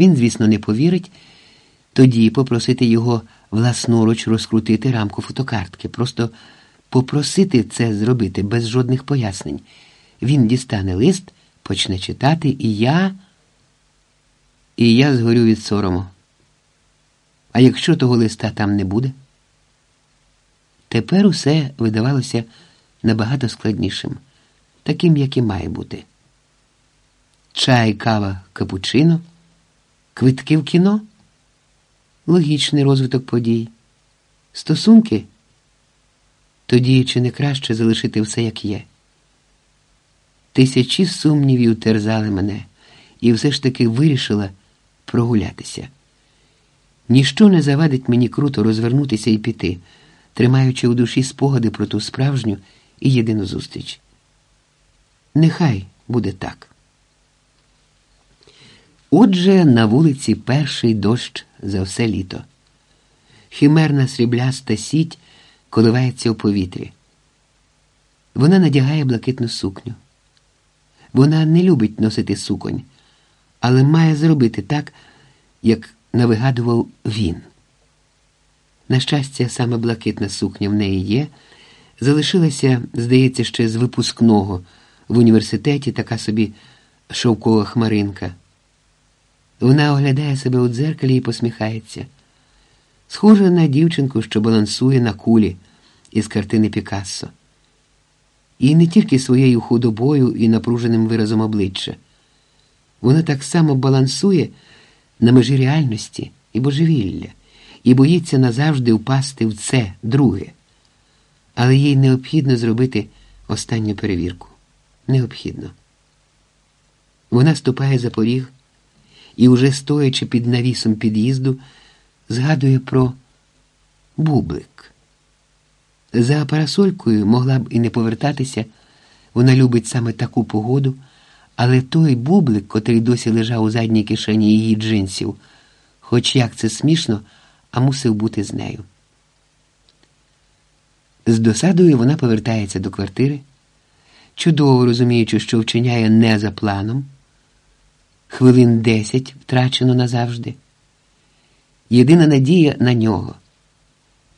Він, звісно, не повірить, тоді попросити його власноруч розкрутити рамку фотокартки, просто попросити це зробити без жодних пояснень. Він дістане лист, почне читати, і я. І я згорю від сорому. А якщо того листа там не буде? Тепер усе видавалося набагато складнішим, таким, як і має бути. Чай, кава, капучино, квитки в кіно, логічний розвиток подій, стосунки. Тоді чи не краще залишити все, як є? Тисячі сумнівів терзали мене, і все ж таки вирішила прогулятися. Ніщо не завадить мені круто розвернутися і піти, тримаючи у душі спогади про ту справжню і єдину зустріч. Нехай буде так. Отже, на вулиці перший дощ за все літо. Химерна срібляста сіть коливається у повітрі. Вона надягає блакитну сукню. Вона не любить носити суконь, але має зробити так, як навигадував він. На щастя, саме блакитна сукня в неї є, залишилася, здається, ще з випускного в університеті така собі шовкова хмаринка. Вона оглядає себе у дзеркалі і посміхається. Схожа на дівчинку, що балансує на кулі із картини Пікассо. І не тільки своєю худобою і напруженим виразом обличчя. Вона так само балансує на межі реальності і божевілля, і боїться назавжди впасти в це друге. Але їй необхідно зробити останню перевірку. Необхідно. Вона ступає за поріг і, уже стоячи під навісом під'їзду, згадує про бублик. За парасолькою могла б і не повертатися, вона любить саме таку погоду, але той бублик, котрий досі лежав у задній кишені її джинсів, хоч як це смішно, а мусив бути з нею. З досадою вона повертається до квартири, чудово розуміючи, що вчиняє не за планом. Хвилин десять втрачено назавжди. Єдина надія на нього.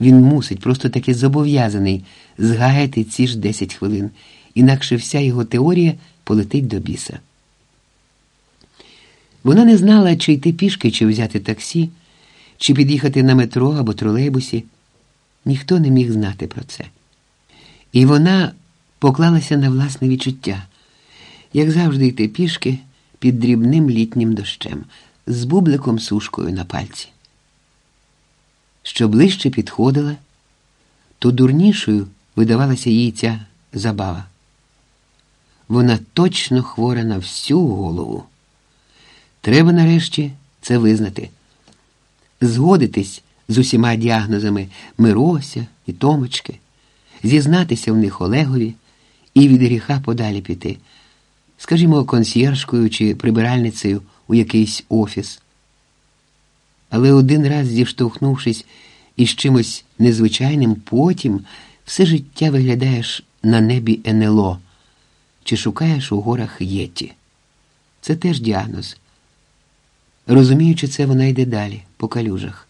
Він мусить, просто таки зобов'язаний згаяти ці ж десять хвилин, інакше вся його теорія полетить до біса. Вона не знала, чи йти пішки, чи взяти таксі, чи під'їхати на метро або тролейбусі. Ніхто не міг знати про це. І вона поклалася на власне відчуття, як завжди йти пішки під дрібним літнім дощем, з бубликом сушкою на пальці. Що ближче підходила, то дурнішою видавалася їй ця забава. Вона точно хвора на всю голову. Треба нарешті це визнати, згодитись з усіма діагнозами Мирося і Томочки, зізнатися в них Олегові і від гріха подалі піти, скажімо, консьєржкою чи прибиральницею у якийсь офіс. Але один раз, зіштовхнувшись із чимось незвичайним, потім все життя виглядаєш на небі НЛО чи шукаєш у горах Єті. Це теж діагноз. Розуміючи це, вона йде далі, по калюжах,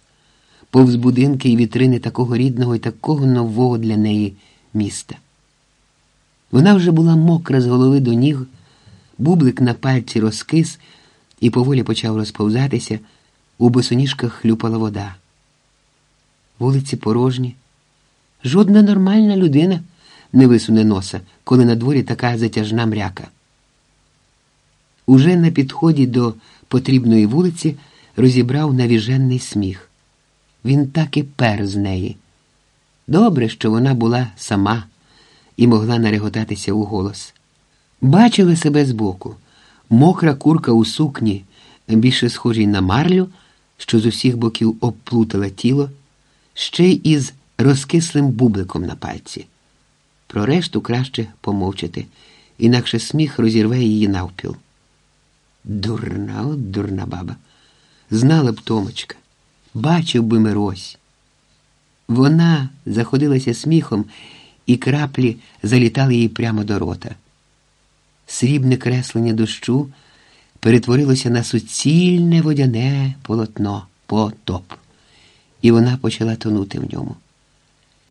повз будинки і вітрини такого рідного і такого нового для неї міста. Вона вже була мокра з голови до ніг, бублик на пальці розкис і поволі почав розповзатися, у босоніжках хлюпала вода. Вулиці порожні. Жодна нормальна людина не висуне носа, коли на дворі така затяжна мряка. Уже на підході до потрібної вулиці розібрав навіжений сміх. Він так і пер з неї. Добре, що вона була сама і могла нареготатися у голос. Бачили себе збоку, мокра курка у сукні, більше схожій на марлю, що з усіх боків обплутала тіло, ще й із розкислим бубликом на пальці. Про решту краще помовчати, інакше сміх розірве її навпіл. Дурна, от дурна баба. Знала б Томочка, бачив би Мирось. Вона заходилася сміхом, і краплі залітали їй прямо до рота. Срібне креслення дощу перетворилося на суцільне водяне полотно, потоп, і вона почала тонути в ньому.